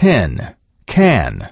Ten can.